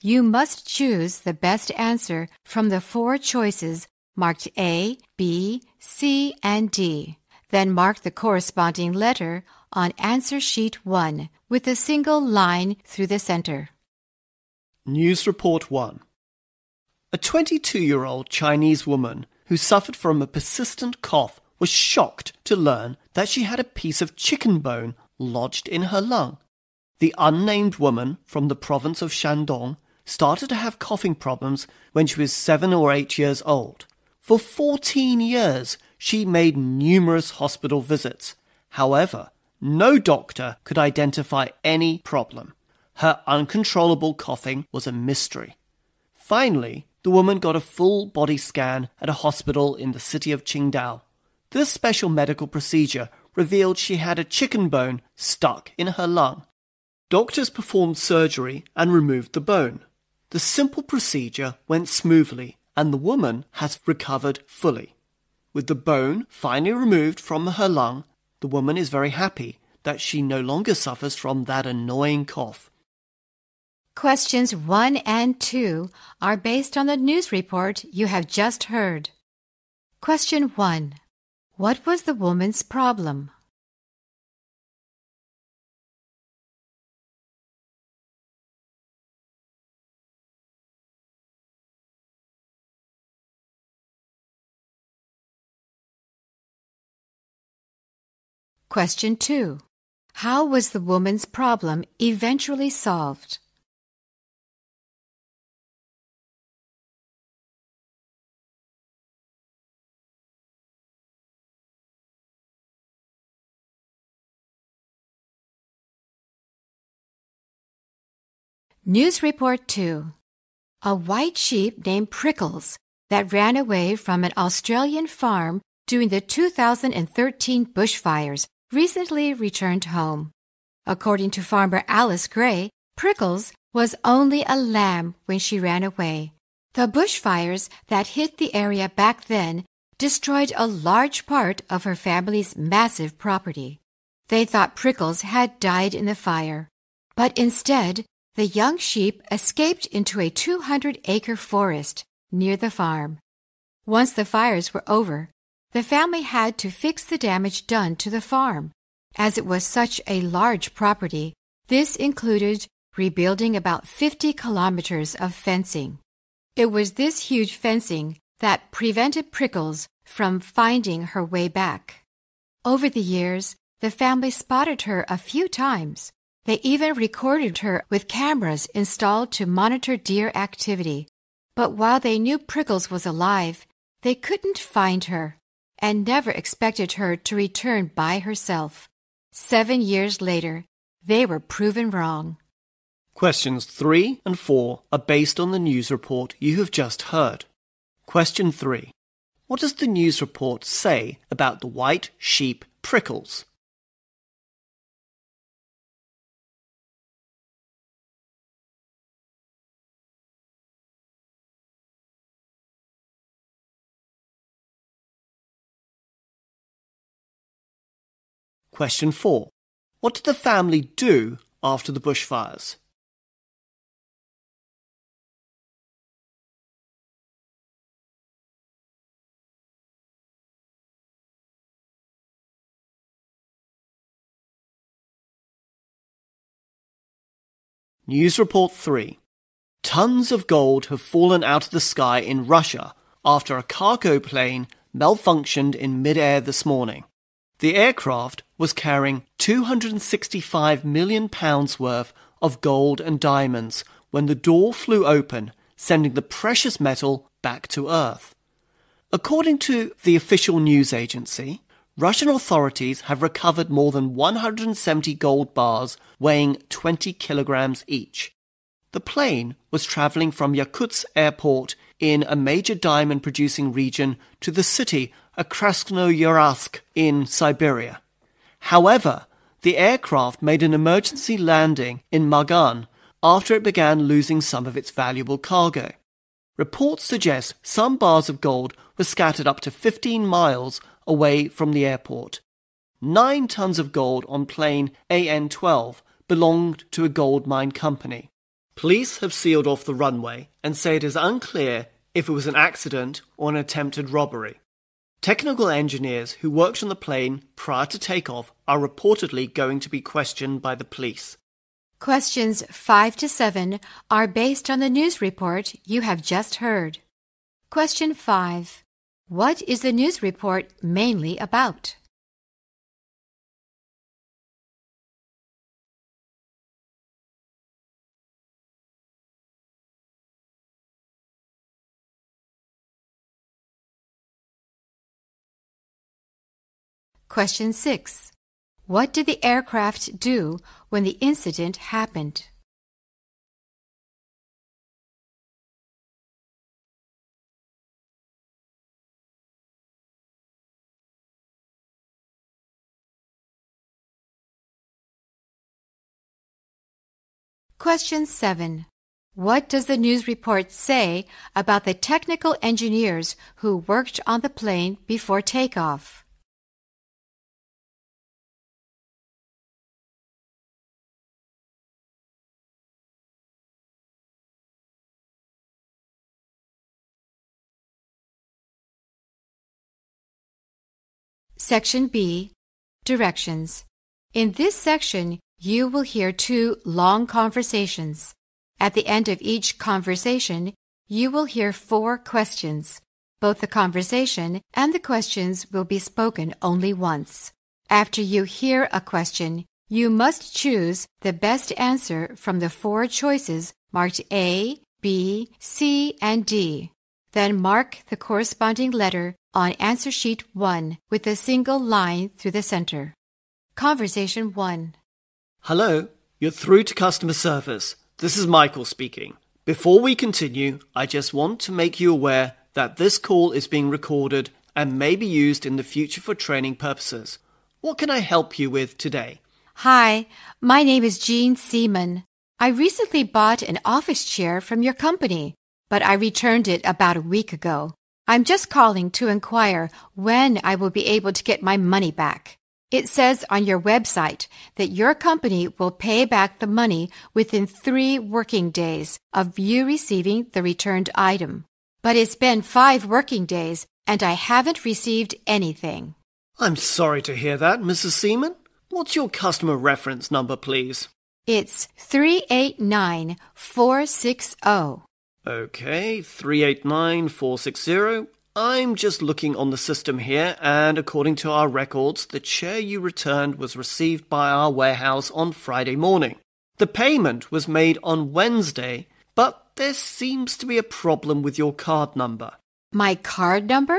you must choose the best answer from the four choices marked A, B, C, and D. Then mark the corresponding letter on answer sheet 1 with a single line through the center. News Report 1 A 22 year old Chinese woman who suffered from a persistent cough was shocked to learn that she had a piece of chicken bone lodged in her lung. The unnamed woman from the province of Shandong started to have coughing problems when she was seven or eight years old. For 14 years, she made numerous hospital visits. However, no doctor could identify any problem. Her uncontrollable coughing was a mystery. Finally, the woman got a full body scan at a hospital in the city of Qingdao. This special medical procedure revealed she had a chicken bone stuck in her lung. Doctors performed surgery and removed the bone. The simple procedure went smoothly and the woman has recovered fully. With the bone finally removed from her lung, the woman is very happy that she no longer suffers from that annoying cough. Questions 1 and 2 are based on the news report you have just heard. Question 1. What was the woman's problem? Question 2. How was the woman's problem eventually solved? News Report 2 A white sheep named Prickles that ran away from an Australian farm during the 2013 bushfires recently returned home. According to farmer Alice Gray, Prickles was only a lamb when she ran away. The bushfires that hit the area back then destroyed a large part of her family's massive property. They thought Prickles had died in the fire, but instead, the young sheep escaped into a 200 acre forest near the farm. Once the fires were over, the family had to fix the damage done to the farm. As it was such a large property, this included rebuilding about 50 kilometers of fencing. It was this huge fencing that prevented Prickles from finding her way back. Over the years, the family spotted her a few times. They even recorded her with cameras installed to monitor deer activity. But while they knew Prickles was alive, they couldn't find her and never expected her to return by herself. Seven years later, they were proven wrong. Questions 3 and 4 are based on the news report you have just heard. Question 3. What does the news report say about the white sheep prickles? Question 4. What did the family do after the bushfires? News Report 3. Tons of gold have fallen out of the sky in Russia after a cargo plane malfunctioned in midair this morning. The aircraft was carrying 265 million pounds worth of gold and diamonds when the door flew open, sending the precious metal back to Earth. According to the official news agency, Russian authorities have recovered more than 170 gold bars weighing 20 kilograms each. The plane was traveling from Yakutsk airport in a major diamond producing region to the city of Krasnoyarsk in Siberia. However, the aircraft made an emergency landing in Magan after it began losing some of its valuable cargo. Reports suggest some bars of gold were scattered up to 15 miles away from the airport. Nine tons of gold on plane AN 12 belonged to a gold mine company. Police have sealed off the runway and say it is unclear if it was an accident or an attempted robbery. Technical engineers who worked on the plane prior to takeoff are reportedly going to be questioned by the police. Questions 5 to 7 are based on the news report you have just heard. Question 5. What is the news report mainly about? Question 6. What did the aircraft do when the incident happened? Question 7. What does the news report say about the technical engineers who worked on the plane before takeoff? Section B Directions. In this section, you will hear two long conversations. At the end of each conversation, you will hear four questions. Both the conversation and the questions will be spoken only once. After you hear a question, you must choose the best answer from the four choices marked A, B, C, and D. Then mark the corresponding letter on answer sheet 1 with a single line through the center. Conversation 1. Hello, you're through to customer service. This is Michael speaking. Before we continue, I just want to make you aware that this call is being recorded and may be used in the future for training purposes. What can I help you with today? Hi, my name is Jean Seaman. I recently bought an office chair from your company, but I returned it about a week ago. I'm just calling to inquire when I will be able to get my money back. It says on your website that your company will pay back the money within three working days of you receiving the returned item. But it's been five working days and I haven't received anything. I'm sorry to hear that, Mrs. Seaman. What's your customer reference number, please? It's 389460. Okay, 389460. I'm just looking on the system here, and according to our records, the chair you returned was received by our warehouse on Friday morning. The payment was made on Wednesday, but there seems to be a problem with your card number. My card number?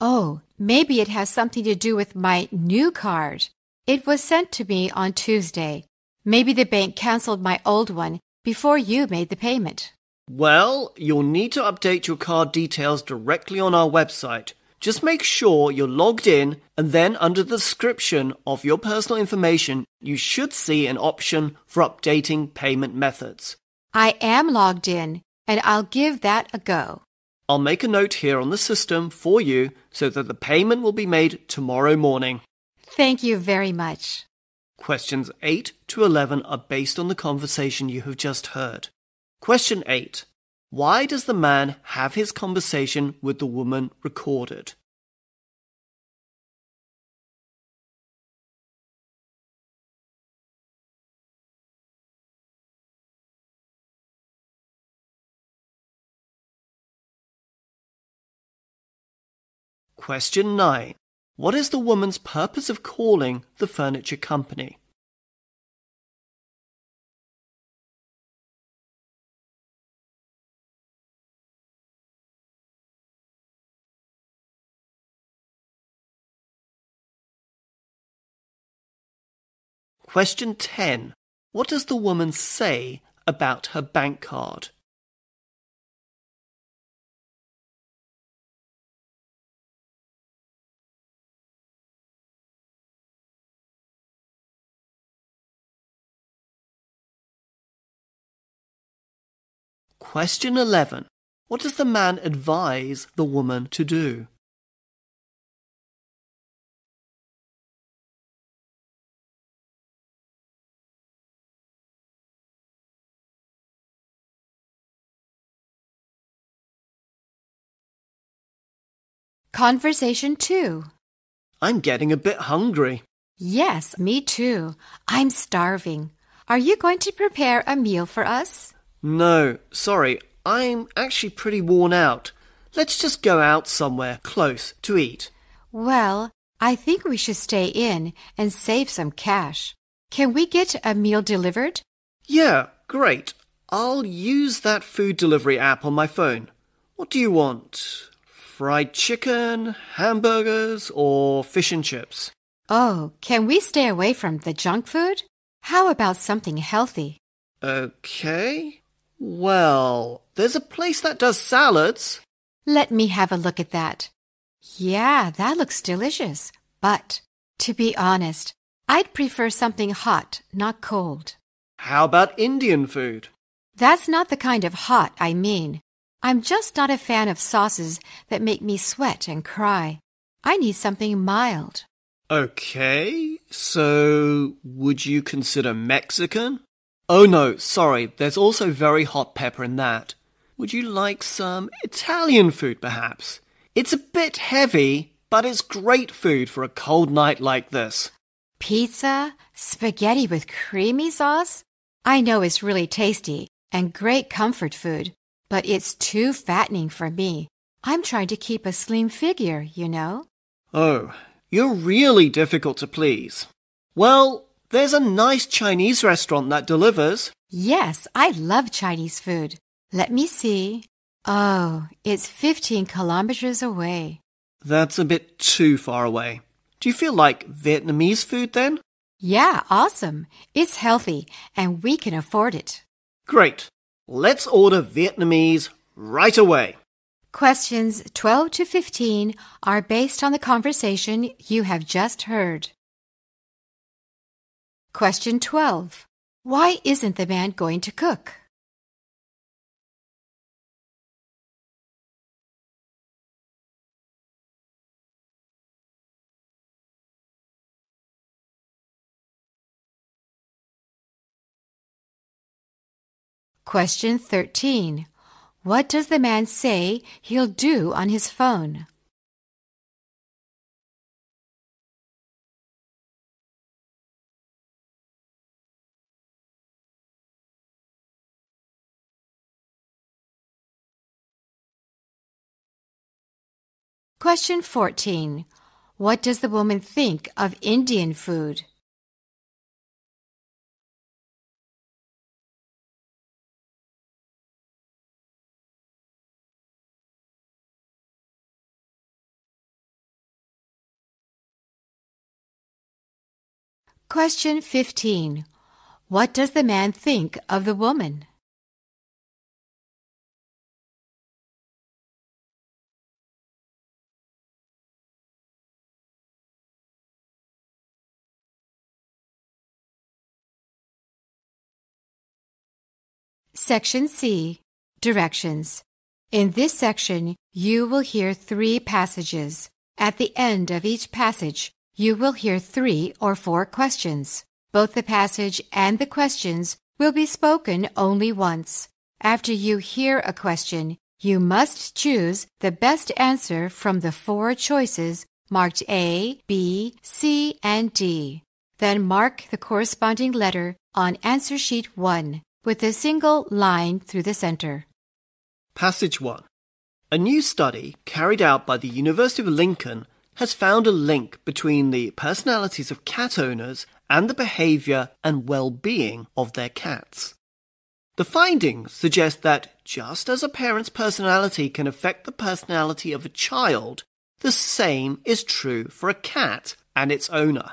Oh, maybe it has something to do with my new card. It was sent to me on Tuesday. Maybe the bank canceled my old one before you made the payment. Well, you'll need to update your card details directly on our website. Just make sure you're logged in and then under the description of your personal information, you should see an option for updating payment methods. I am logged in and I'll give that a go. I'll make a note here on the system for you so that the payment will be made tomorrow morning. Thank you very much. Questions 8 to 11 are based on the conversation you have just heard. Question 8. Why does the man have his conversation with the woman recorded? Question 9. What is the woman's purpose of calling the furniture company? Question 10. What does the woman say about her bank card. Question 11. What does the man advise the woman to do? Conversation 2. I'm getting a bit hungry. Yes, me too. I'm starving. Are you going to prepare a meal for us? No, sorry, I'm actually pretty worn out. Let's just go out somewhere close to eat. Well, I think we should stay in and save some cash. Can we get a meal delivered? Yeah, great. I'll use that food delivery app on my phone. What do you want? Fried chicken, hamburgers, or fish and chips? Oh, can we stay away from the junk food? How about something healthy? Okay. Well, there's a place that does salads. Let me have a look at that. Yeah, that looks delicious. But, to be honest, I'd prefer something hot, not cold. How about Indian food? That's not the kind of hot I mean. I'm just not a fan of sauces that make me sweat and cry. I need something mild. Okay, so would you consider Mexican? Oh no, sorry, there's also very hot pepper in that. Would you like some Italian food perhaps? It's a bit heavy, but it's great food for a cold night like this. Pizza? Spaghetti with creamy sauce? I know it's really tasty and great comfort food, but it's too fattening for me. I'm trying to keep a slim figure, you know. Oh, you're really difficult to please. Well, there's a nice Chinese restaurant that delivers. Yes, I love Chinese food. Let me see. Oh, it's 15 kilometers away. That's a bit too far away. Do you feel like Vietnamese food then? Yeah, awesome. It's healthy and we can afford it. Great. Let's order Vietnamese right away. Questions 12 to 15 are based on the conversation you have just heard. Question 12. Why isn't the man going to cook? Question 13. What does the man say he'll do on his phone? Question 14. What does the woman think of Indian food? Question 15. What does the man think of the woman? Section C. Directions. In this section, you will hear three passages. At the end of each passage, you will hear three or four questions. Both the passage and the questions will be spoken only once. After you hear a question, you must choose the best answer from the four choices marked A, B, C, and D. Then mark the corresponding letter on answer sheet 1 with a single line through the center. Passage 1. A new study carried out by the University of Lincoln has found a link between the personalities of cat owners and the behavior and well-being of their cats. The findings suggest that just as a parent's personality can affect the personality of a child, the same is true for a cat and its owner.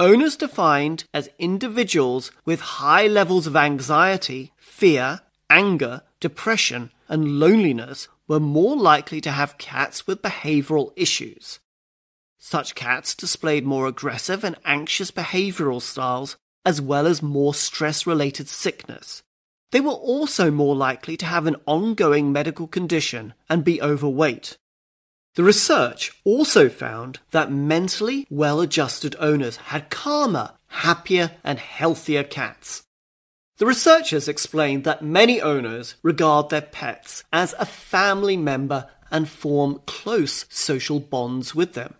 Owners defined as individuals with high levels of anxiety, fear, anger, depression, and loneliness were more likely to have cats with behavioral issues. Such cats displayed more aggressive and anxious behavioral styles as well as more stress related sickness. They were also more likely to have an ongoing medical condition and be overweight. The research also found that mentally well adjusted owners had calmer, happier, and healthier cats. The researchers explained that many owners regard their pets as a family member and form close social bonds with them.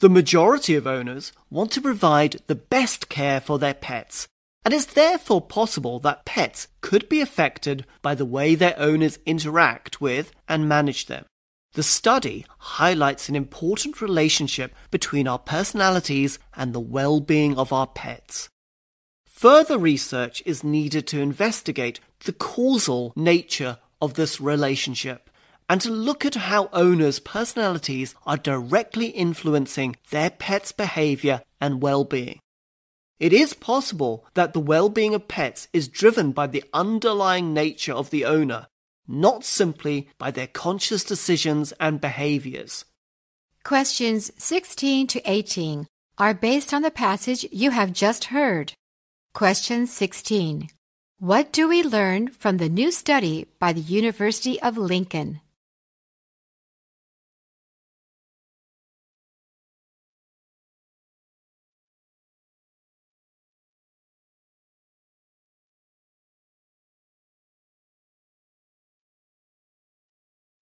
The majority of owners want to provide the best care for their pets, and it's therefore possible that pets could be affected by the way their owners interact with and manage them. The study highlights an important relationship between our personalities and the well-being of our pets. Further research is needed to investigate the causal nature of this relationship and to look at how owners' personalities are directly influencing their pets' behavior and well-being. It is possible that the well-being of pets is driven by the underlying nature of the owner, not simply by their conscious decisions and behaviors. Questions 16 to 18 are based on the passage you have just heard. Question 16. What do we learn from the new study by the University of Lincoln?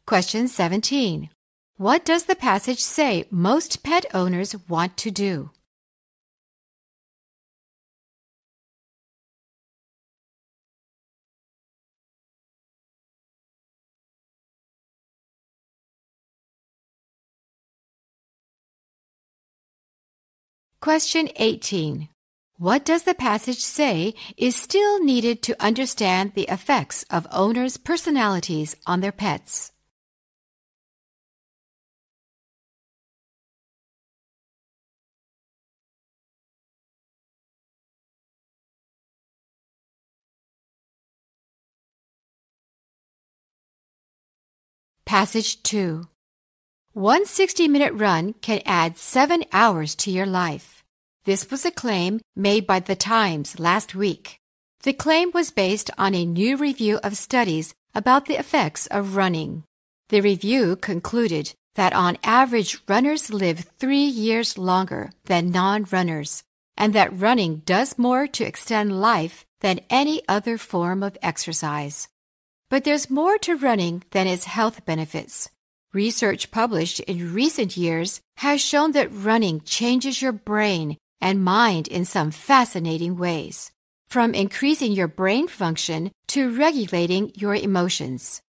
Question 17. What does the passage say most pet owners want to do? Question 18. What does the passage say is still needed to understand the effects of owners' personalities on their pets? Passage 2. One 60 minute run can add seven hours to your life. This was a claim made by The Times last week. The claim was based on a new review of studies about the effects of running. The review concluded that on average runners live three years longer than non runners, and that running does more to extend life than any other form of exercise. But there's more to running than its health benefits. Research published in recent years has shown that running changes your brain and mind in some fascinating ways, from increasing your brain function to regulating your emotions.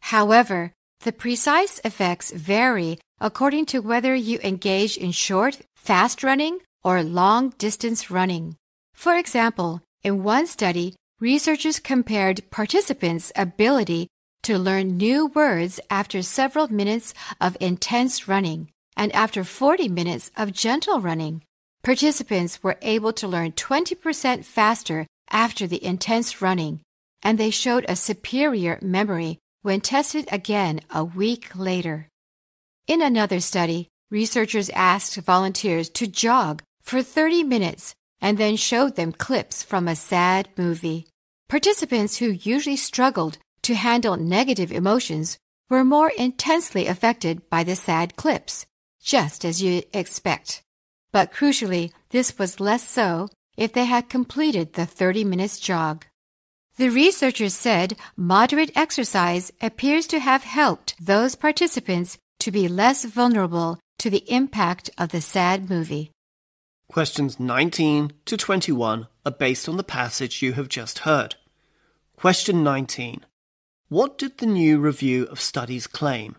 However, the precise effects vary according to whether you engage in short, fast running or long distance running. For example, in one study, researchers compared participants' ability to learn new words after several minutes of intense running and after 40 minutes of gentle running. Participants were able to learn 20% faster after the intense running, and they showed a superior memory when tested again a week later. In another study, researchers asked volunteers to jog for 30 minutes and then showed them clips from a sad movie. Participants who usually struggled to handle negative emotions were more intensely affected by the sad clips, just as you expect. But crucially, this was less so if they had completed the 30 minutes jog. The researchers said moderate exercise appears to have helped those participants to be less vulnerable to the impact of the sad movie. Questions 19 to 21 are based on the passage you have just heard. Question 19. What did the new review of studies claim?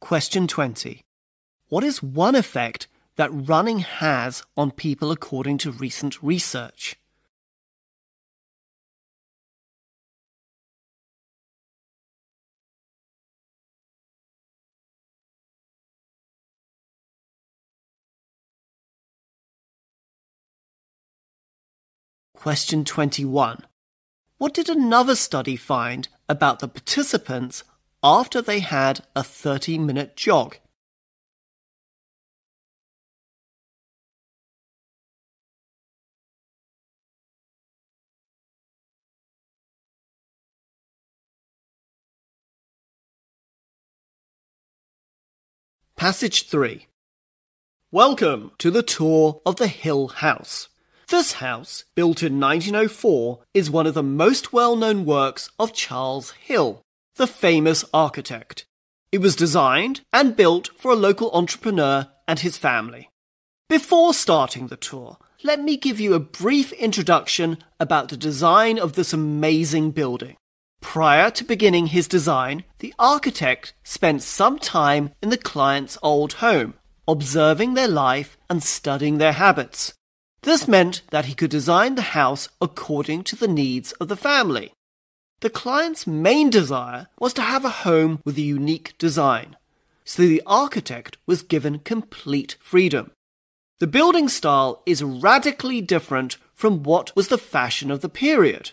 Question 20. What is one effect that running has on people according to recent research. Question 21. What did another study find about the participants after they had a 30 minute jog? Passage 3 Welcome to the tour of the Hill House. This house, built in 1904, is one of the most well-known works of Charles Hill, the famous architect. It was designed and built for a local entrepreneur and his family. Before starting the tour, let me give you a brief introduction about the design of this amazing building. Prior to beginning his design, the architect spent some time in the client's old home, observing their life and studying their habits. This meant that he could design the house according to the needs of the family. The client's main desire was to have a home with a unique design, so the architect was given complete freedom. The building style is radically different from what was the fashion of the period.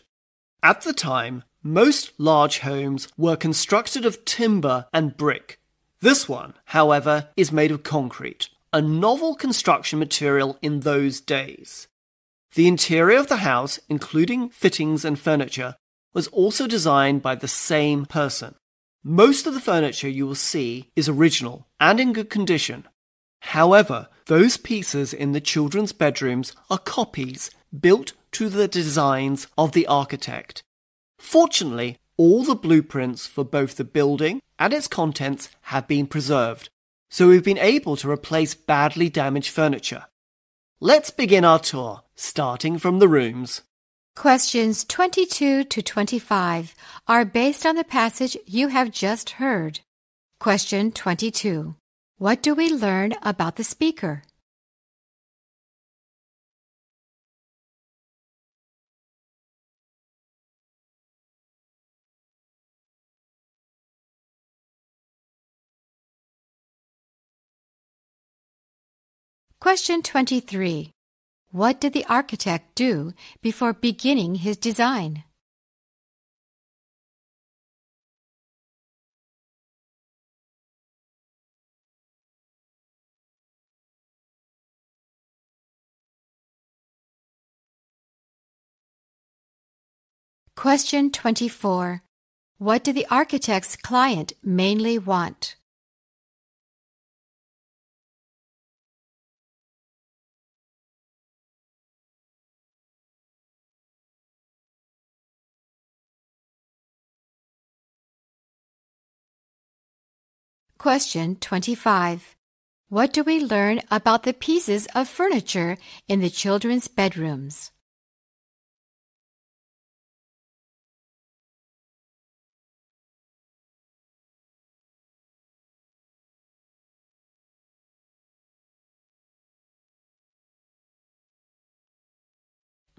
At the time, most large homes were constructed of timber and brick. This one, however, is made of concrete a novel construction material in those days. The interior of the house, including fittings and furniture, was also designed by the same person. Most of the furniture you will see is original and in good condition. However, those pieces in the children's bedrooms are copies built to the designs of the architect. Fortunately, all the blueprints for both the building and its contents have been preserved, so we've been able to replace badly damaged furniture. Let's begin our tour, starting from the rooms. Questions 22 to 25 are based on the passage you have just heard. Question 22. What do we learn about the speaker? Question 23. What did the architect do before beginning his design? Question 24. What did the architect's client mainly want? Question 25. What do we learn about the pieces of furniture in the children's bedrooms?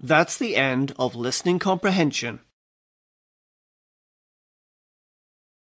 That's the end of listening comprehension.